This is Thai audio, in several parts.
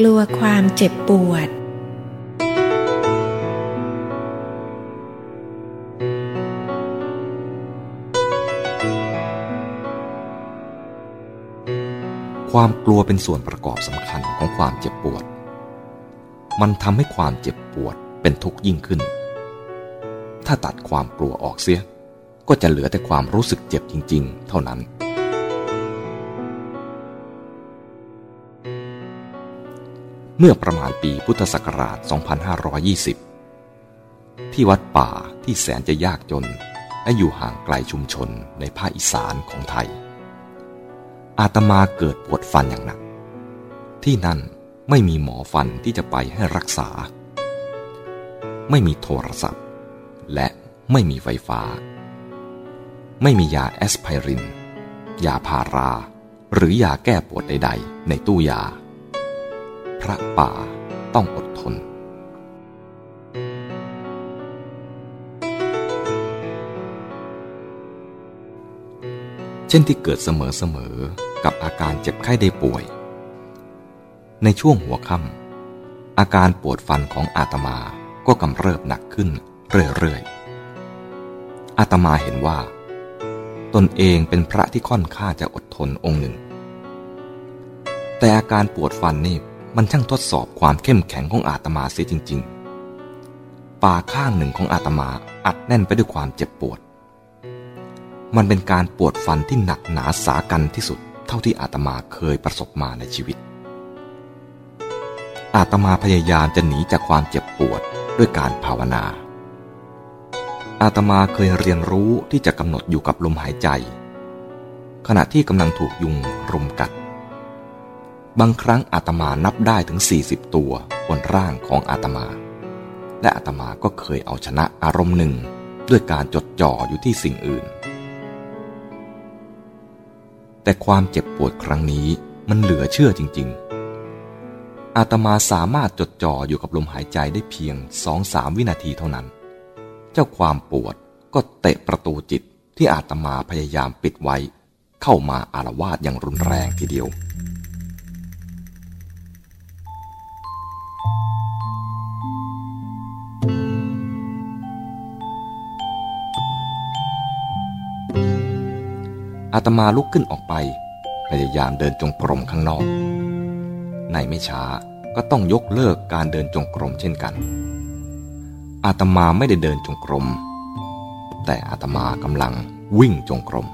กลัวความเจ็บปวด ความกลัวเป็นส่วนประกอบสำคัญของความเจ็บปวด มันทำให้ความเจ็บปวดเป็นทุกข์ยิ่งขึ้น ถ้าตัดความกลัวออกเสีย ก็จะเหลือแต่ความรู้สึกเจ็บจริง ๆ เท่านั้น เมื่อประมาณปีพุทธศักราช 2520 ที่วัดป่าที่แสนจะยากจน และอยู่ห่างไกลชุมชนในภาคอีสานของไทย อาตมาเกิดปวดฟันอย่างหนัก ที่นั่นไม่มีหมอฟันที่จะไปให้รักษา ไม่มีโทรศัพท์ และไม่มีไฟฟ้า ไม่มียาแอสไพริน ยาพารา หรือยาแก้ปวดใดๆ ในตู้ยา พระป่าต้องอดทน เช่นที่เกิดเสมอๆ กับอาการเจ็บไข้ได้ป่วย ในช่วงหัวค่ำอาการปวดฟันของอาตมาก็กำเริบหนักขึ้นเรื่อยๆ อาตมาเห็นว่า ตนเองเป็นพระที่ค่อนข้างจะอดทนองค์หนึ่ง แต่อาการปวดฟันนี่ มันช่างทดสอบความเข้มแข็งของอาตมาเสียจริง ๆ ปาข้างหนึ่งของอาตมาอัดแน่นไปด้วยความเจ็บปวด มันเป็นการปวดฟันที่หนักหนาสากันที่สุดเท่าที่อาตมาเคยประสบมาในชีวิต อาตมาพยายามจะหนีจากความเจ็บปวดด้วยการภาวนา อาตมาเคยเรียนรู้ที่จะกำหนดอยู่กับลมหายใจ ขณะที่กำลังถูกยุงรุมกัด บางครั้งอาตมานับได้ถึง 40 ตัวบนร่างของอาตมา และอาตมาก็เคยเอาชนะอารมณ์หนึ่ง ด้วยการจดจ่ออยู่ที่สิ่งอื่น แต่ความเจ็บปวดครั้งนี้มันเหลือเชื่อจริง ๆ อาตมาสามารถจดจ่ออยู่กับลมหายใจได้เพียงสองสามวินาทีเท่านั้น เจ้าความปวดก็เตะประตูจิตที่อาตมาพยายามปิดไว้ เข้ามาอารวาสอย่างรุนแรงทีเดียว อาตมาลุกขึ้นออกไป พยายามเดินจงกรมข้างนอก ในไม่ช้าก็ต้องยกเลิกการเดินจงกรมเช่นกัน อาตมาไม่ได้เดินจงกรม แต่อาตมากำลังวิ่งจงกรม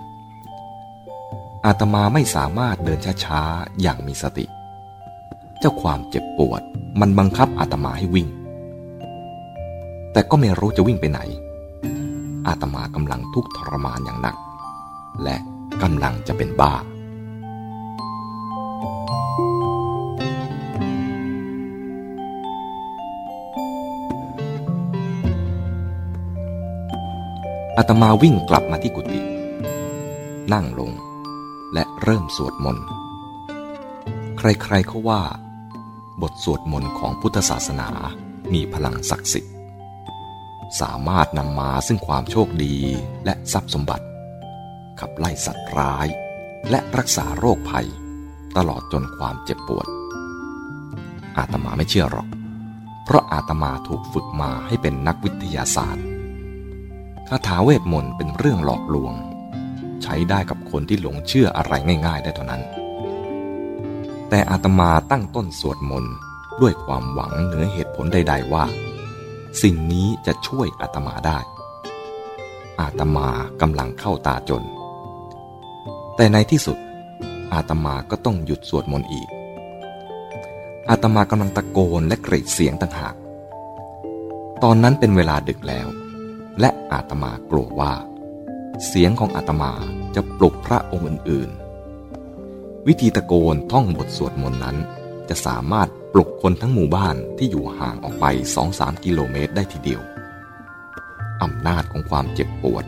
อาตมาไม่สามารถเดินช้าๆ อย่างมีสติ เจ้าความเจ็บปวดมันบังคับอาตมาให้วิ่ง แต่ก็ไม่รู้จะวิ่งไปไหน อาตมากำลังทุกข์ทรมานอย่างหนัก และ กำลังจะเป็นบ้า อาตมาวิ่งกลับมาที่กุฏินั่งลง และเริ่มสวดมนต์ ใครๆเขาว่า บทสวดมนต์ของพุทธศาสนามีพลังศักดิ์สิทธิ์ สามารถนำมาซึ่งความโชคดีและทรัพย์สมบัติ ขับไล่สัตว์ร้าย และรักษาโรคภัย ตลอดจนความเจ็บปวด อาตมาไม่เชื่อหรอก เพราะอาตมาถูกฝึกมาให้เป็นนักวิทยาศาสตร์คาถาเวทมนต์เป็นเรื่องหลอกลวง ใช้ได้กับคนที่หลงเชื่ออะไรง่าย ๆ ได้เท่านั้น แต่อาตมาตั้งต้นสวดมนต์ด้วยความหวังเหนือเหตุผลใด ๆว่า สิ่งนี้จะช่วยอาตมาได้ อาตมากำลังเข้าตาจน แต่ในที่สุด อาตมาก็ต้องหยุดสวดมนต์อีก อาตมากำลังตะโกนและกรีดเสียงต่างหาก ตอนนั้นเป็นเวลาดึกแล้ว และอาตมากลัวว่า เสียงของอาตมาจะปลุกพระองค์อื่นๆ วิธีตะโกนท่องบทสวดมนต์นั้น จะสามารถปลุกคนทั้งหมู่บ้านที่อยู่ห่างออกไป2-3กิโลเมตรได้ทีเดียวอำนาจของความเจ็บปวด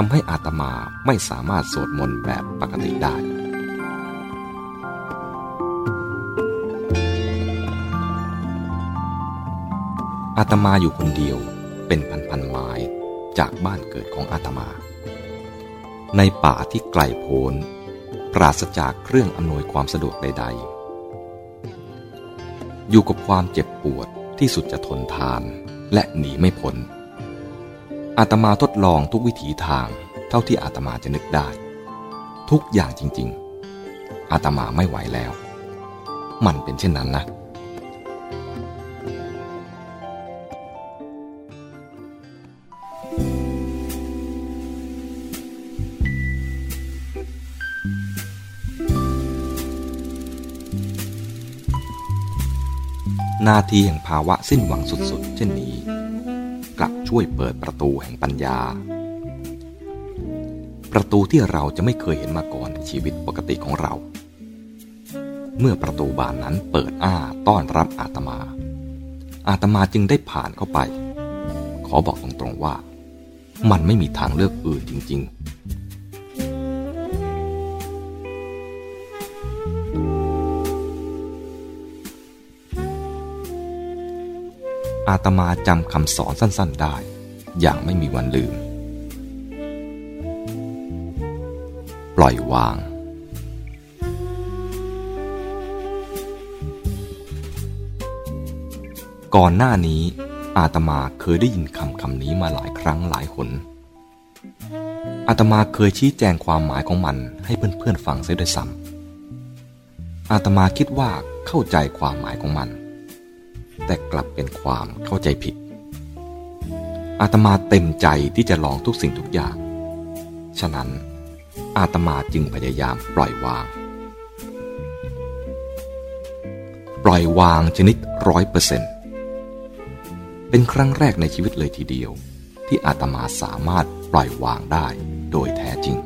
ทำให้อาตมาไม่สามารถสวดมนต์แบบปกติได้ อาตมาอยู่คนเดียวเป็นพันๆไม้จากบ้านเกิดของอาตมา ในป่าที่ไกลโพ้น ปราศจากเครื่องอำนวยความสะดวกใด ๆ อยู่กับความเจ็บปวดที่สุดจะทนทานและหนีไม่พ้น อาตมาทดลองทุกวิถีทางเท่าที่อาตมาจะนึกได้ ทุกอย่างจริง ๆ อาตมาไม่ไหวแล้ว มันเป็นเช่นนั้นนะ นาทีแห่งภาวะสิ้นหวังสุดๆ เช่นนี้ กลับช่วยเปิดประตูแห่งปัญญา ประตูที่เราจะไม่เคยเห็นมาก่อนในชีวิตปกติของเรา เมื่อประตูบานนั้นเปิดอ้าต้อนรับอาตมา อาตมาจึงได้ผ่านเข้าไป ขอบอกตรงๆว่า มันไม่มีทางเลือกอื่นจริง อาตมาจำคำสอนสั้นๆได้ อย่างไม่มีวันลืม ปล่อยวาง ก่อนหน้านี้อาตมาเคยได้ยินคำคำนี้มาหลายครั้งหลายหนอาตมาเคยชี้แจงความหมายของมันให้เพื่อนๆฟังเสียด้วยซ้ำอาตมาคิดว่าเข้าใจความหมายของมัน แต่กลับเป็นความเข้าใจผิด อาตมาเต็มใจที่จะลองทุกสิ่งทุกอย่าง ฉะนั้นอาตมาจึงพยายามปล่อยวาง ปล่อยวางชนิดร้อยเปอร์เซ็นต์เป็นครั้งแรกในชีวิตเลยทีเดียว ที่อาตมาสามารถปล่อยวางได้โดยแท้จริง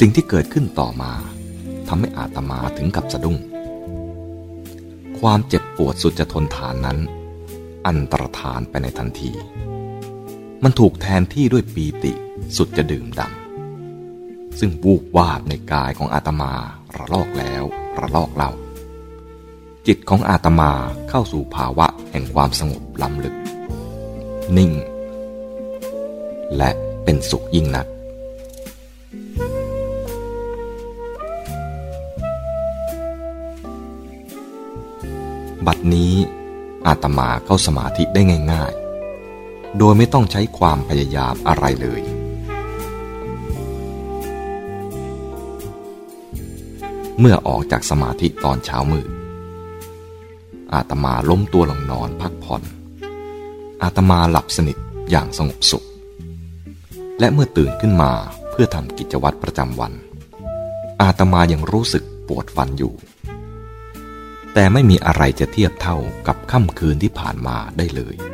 สิ่งที่เกิดขึ้นต่อมาทำให้อาตมาถึงกับสะดุ้ง ความเจ็บปวดสุดจะทนทานนั้น อันตรธานไปในทันที มันถูกแทนที่ด้วยปีติสุดจะดื่มดำซึ่งวูบวาบในกายของอาตมาระลอกแล้วระลอกเล่า จิตของอาตมาเข้าสู่ภาวะแห่งความสงบล้ำลึก นิ่ง และเป็นสุขยิ่งนัก บัดนี้อาตมาเข้าสมาธิได้ง่าย ๆ โดยไม่ต้องใช้ความพยายามอะไรเลย เมื่อออกจากสมาธิตอนเช้ามืด อาตมาล้มตัวลงนอนพักผ่อน อาตมาหลับสนิทอย่างสงบสุข และเมื่อตื่นขึ้นมาเพื่อทำกิจวัตรประจำวัน อาตมายังรู้สึกปวดฟันอยู่ แต่ไม่มีอะไรจะเทียบเท่ากับค่ำคืนที่ผ่านมาได้เลย